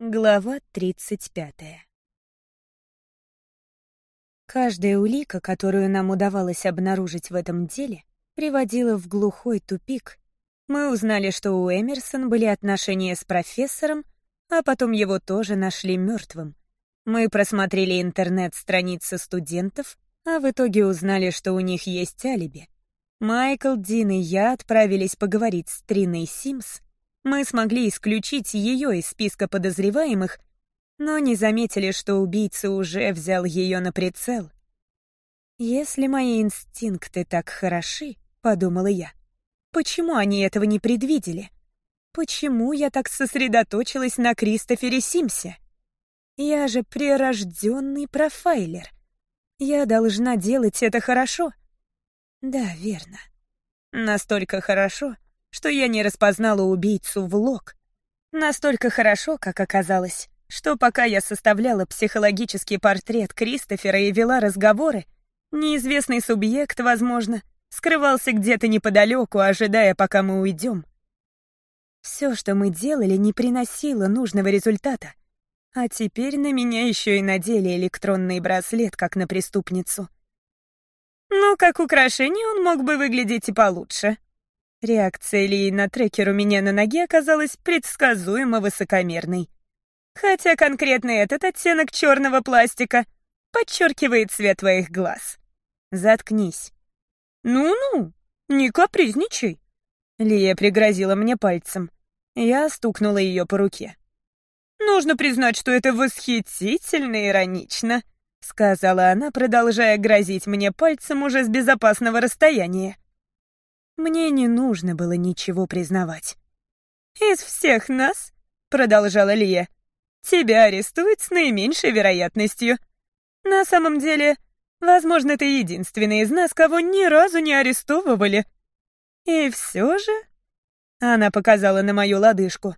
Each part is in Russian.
Глава 35 Каждая улика, которую нам удавалось обнаружить в этом деле, приводила в глухой тупик. Мы узнали, что у Эмерсон были отношения с профессором, а потом его тоже нашли мертвым. Мы просмотрели интернет-страницы студентов, а в итоге узнали, что у них есть алиби. Майкл, Дин и я отправились поговорить с Триной Симс — мы смогли исключить ее из списка подозреваемых, но не заметили, что убийца уже взял ее на прицел. «Если мои инстинкты так хороши», — подумала я, — «почему они этого не предвидели? Почему я так сосредоточилась на Кристофере Симсе? Я же прирожденный профайлер. Я должна делать это хорошо». «Да, верно. Настолько хорошо, что я не распознала убийцу в лог. Настолько хорошо, как оказалось, что пока я составляла психологический портрет Кристофера и вела разговоры, неизвестный субъект, возможно, скрывался где-то неподалеку, ожидая, пока мы уйдем. Все, что мы делали, не приносило нужного результата. А теперь на меня еще и надели электронный браслет, как на преступницу. Ну, как украшение он мог бы выглядеть и получше, Реакция Ильи на трекер у меня на ноге оказалась предсказуемо высокомерной. Хотя конкретно этот оттенок черного пластика подчеркивает цвет твоих глаз. Заткнись. Ну-ну, не капризничай. Лия пригрозила мне пальцем. Я стукнула ее по руке. «Нужно признать, что это восхитительно иронично», — сказала она, продолжая грозить мне пальцем уже с безопасного расстояния. Мне не нужно было ничего признавать. «Из всех нас», — продолжала Лия, — «тебя арестуют с наименьшей вероятностью. На самом деле, возможно, ты единственный из нас, кого ни разу не арестовывали. И все же...» Она показала на мою лодыжку.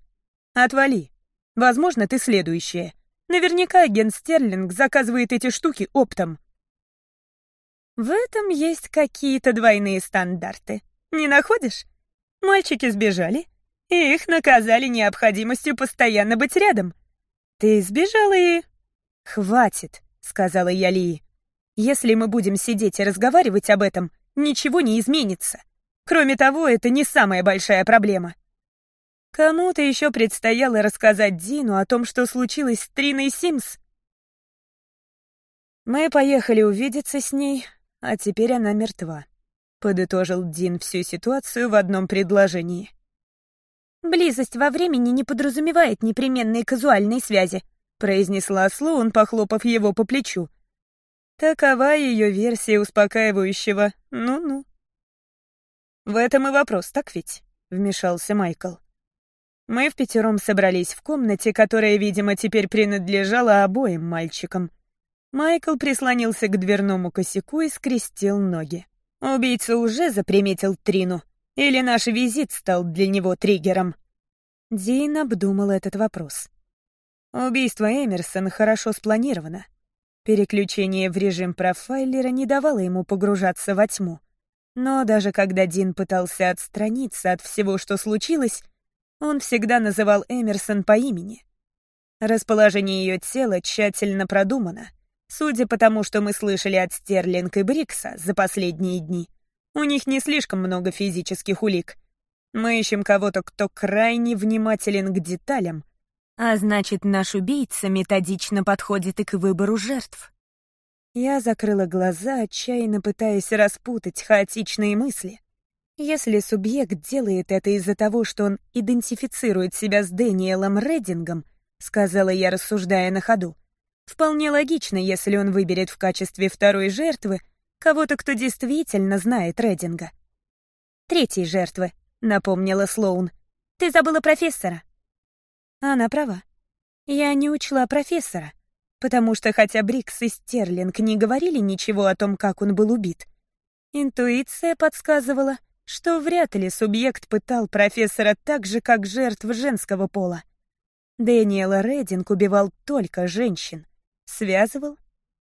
«Отвали. Возможно, ты следующая. Наверняка агент Стерлинг заказывает эти штуки оптом». В этом есть какие-то двойные стандарты. Не находишь? Мальчики сбежали, и их наказали необходимостью постоянно быть рядом. Ты сбежала и... «Хватит», — сказала я Лии. «Если мы будем сидеть и разговаривать об этом, ничего не изменится. Кроме того, это не самая большая проблема». Кому-то еще предстояло рассказать Дину о том, что случилось с Триной Симс. Мы поехали увидеться с ней, а теперь она мертва. Подытожил Дин всю ситуацию в одном предложении. «Близость во времени не подразумевает непременной казуальной связи», произнесла Слоун, похлопав его по плечу. Такова ее версия успокаивающего «ну-ну». «В этом и вопрос, так ведь?» — вмешался Майкл. Мы в пятером собрались в комнате, которая, видимо, теперь принадлежала обоим мальчикам. Майкл прислонился к дверному косяку и скрестил ноги. Убийца уже заприметил Трину, или наш визит стал для него триггером? Дин обдумал этот вопрос. Убийство Эмерсон хорошо спланировано. Переключение в режим профайлера не давало ему погружаться во тьму. Но даже когда Дин пытался отстраниться от всего, что случилось, он всегда называл Эмерсон по имени. Расположение ее тела тщательно продумано — Судя по тому, что мы слышали от Стерлинг и Брикса за последние дни, у них не слишком много физических улик. Мы ищем кого-то, кто крайне внимателен к деталям, а значит, наш убийца методично подходит и к выбору жертв. Я закрыла глаза, отчаянно пытаясь распутать хаотичные мысли. Если субъект делает это из-за того, что он идентифицирует себя с Дэниелом Реддингом, сказала я, рассуждая на ходу, Вполне логично, если он выберет в качестве второй жертвы кого-то, кто действительно знает Рединга. «Третьей жертвы», — напомнила Слоун. «Ты забыла профессора». Она права. Я не учла профессора, потому что хотя Брикс и Стерлинг не говорили ничего о том, как он был убит, интуиция подсказывала, что вряд ли субъект пытал профессора так же, как жертв женского пола. Дэниела Рединг убивал только женщин связывал,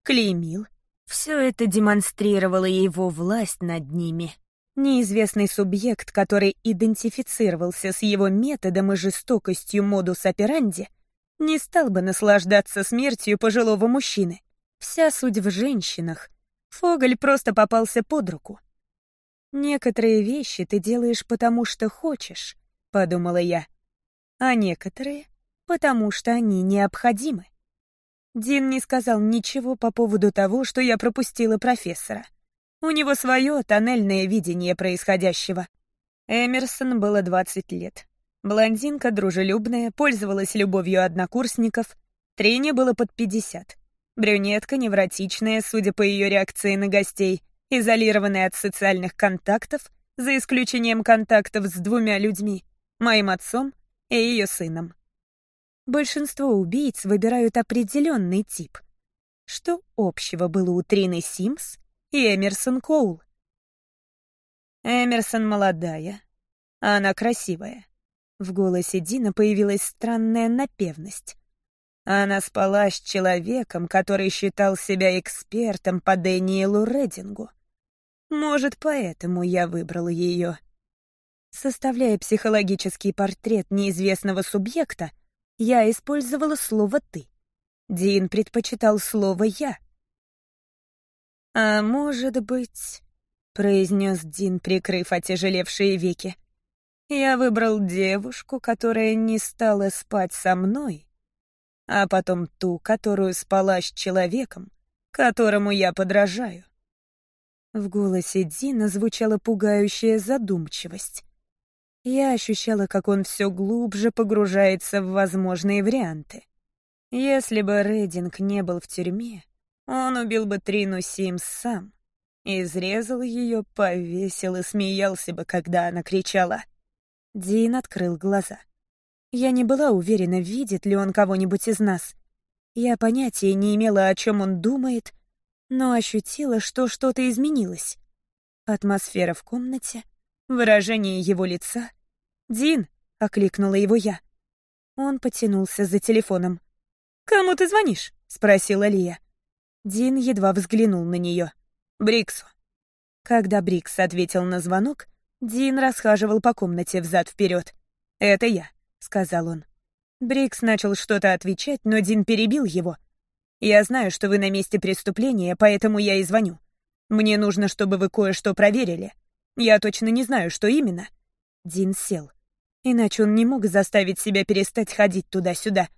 клеймил. Все это демонстрировало его власть над ними. Неизвестный субъект, который идентифицировался с его методом и жестокостью модус операнди, не стал бы наслаждаться смертью пожилого мужчины. Вся суть в женщинах. Фоголь просто попался под руку. «Некоторые вещи ты делаешь потому, что хочешь», — подумала я. «А некоторые — потому, что они необходимы». Дин не сказал ничего по поводу того, что я пропустила профессора. У него свое тоннельное видение происходящего. Эмерсон было 20 лет. Блондинка, дружелюбная, пользовалась любовью однокурсников. Трине было под 50. Брюнетка, невротичная, судя по ее реакции на гостей, изолированная от социальных контактов, за исключением контактов с двумя людьми, моим отцом и ее сыном. Большинство убийц выбирают определенный тип. Что общего было у Трины Симс и Эмерсон Коул? Эмерсон молодая, а она красивая. В голосе Дина появилась странная напевность. Она спала с человеком, который считал себя экспертом по Дэниелу Редингу. Может, поэтому я выбрал ее. Составляя психологический портрет неизвестного субъекта, я использовала слово «ты». Дин предпочитал слово «я». «А может быть...» — произнес Дин, прикрыв отяжелевшие веки. Я выбрал девушку, которая не стала спать со мной, а потом ту, которую спала с человеком, которому я подражаю. В голосе Дина звучала пугающая задумчивость. Я ощущала, как он все глубже погружается в возможные варианты. Если бы Рейдинг не был в тюрьме, он убил бы Трину Симс сам. Изрезал ее, повесил и смеялся бы, когда она кричала Дин открыл глаза. Я не была уверена, видит ли он кого-нибудь из нас. Я понятия не имела, о чем он думает, но ощутила, что что-то изменилось. Атмосфера в комнате, выражение его лица. «Дин!» — окликнула его я. Он потянулся за телефоном. «Кому ты звонишь?» — спросила Лия. Дин едва взглянул на нее. «Бриксу». Когда Брикс ответил на звонок, Дин расхаживал по комнате взад-вперед. «Это я», — сказал он. Брикс начал что-то отвечать, но Дин перебил его. «Я знаю, что вы на месте преступления, поэтому я и звоню. Мне нужно, чтобы вы кое-что проверили. Я точно не знаю, что именно». Дин сел. Иначе он не мог заставить себя перестать ходить туда-сюда.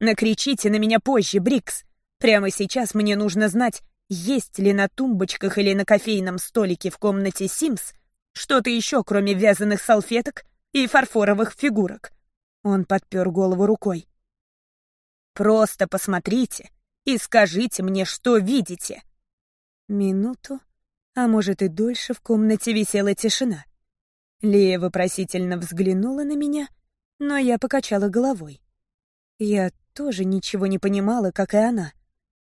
«Накричите на меня позже, Брикс. Прямо сейчас мне нужно знать, есть ли на тумбочках или на кофейном столике в комнате Симс что-то еще, кроме вязаных салфеток и фарфоровых фигурок. Он подпер голову рукой. «Просто посмотрите и скажите мне, что видите». Минуту, а может и дольше, в комнате висела тишина. Лея вопросительно взглянула на меня, но я покачала головой. Я тоже ничего не понимала, как и она.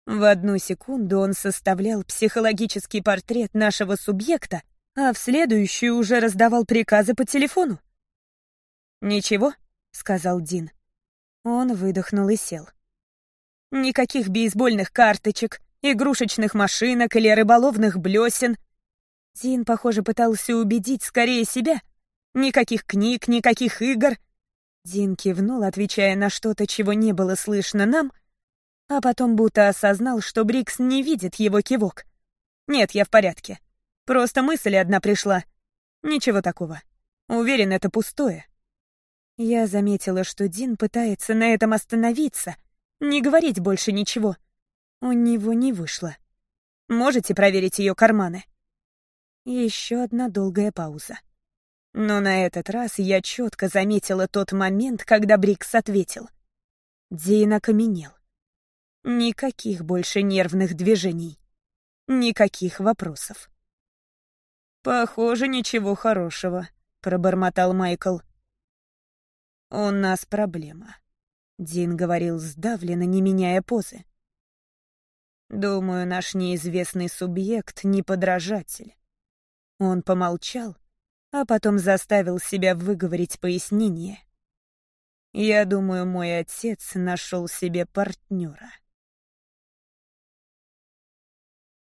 В одну секунду он составлял психологический портрет нашего субъекта, а в следующую уже раздавал приказы по телефону. «Ничего», — сказал Дин. Он выдохнул и сел. «Никаких бейсбольных карточек, игрушечных машинок или рыболовных блесен». Дин, похоже, пытался убедить скорее себя. «Никаких книг, никаких игр». Дин кивнул, отвечая на что-то, чего не было слышно нам, а потом будто осознал, что Брикс не видит его кивок. «Нет, я в порядке. Просто мысль одна пришла. Ничего такого. Уверен, это пустое. Я заметила, что Дин пытается на этом остановиться, не говорить больше ничего. У него не вышло. Можете проверить ее карманы? Еще одна долгая пауза. Но на этот раз я четко заметила тот момент, когда Брикс ответил. Дин окаменел. Никаких больше нервных движений. Никаких вопросов. «Похоже, ничего хорошего», — пробормотал Майкл. «У нас проблема», — Дин говорил сдавленно, не меняя позы. «Думаю, наш неизвестный субъект — не подражатель». Он помолчал, а потом заставил себя выговорить пояснение. «Я думаю, мой отец нашел себе партнера».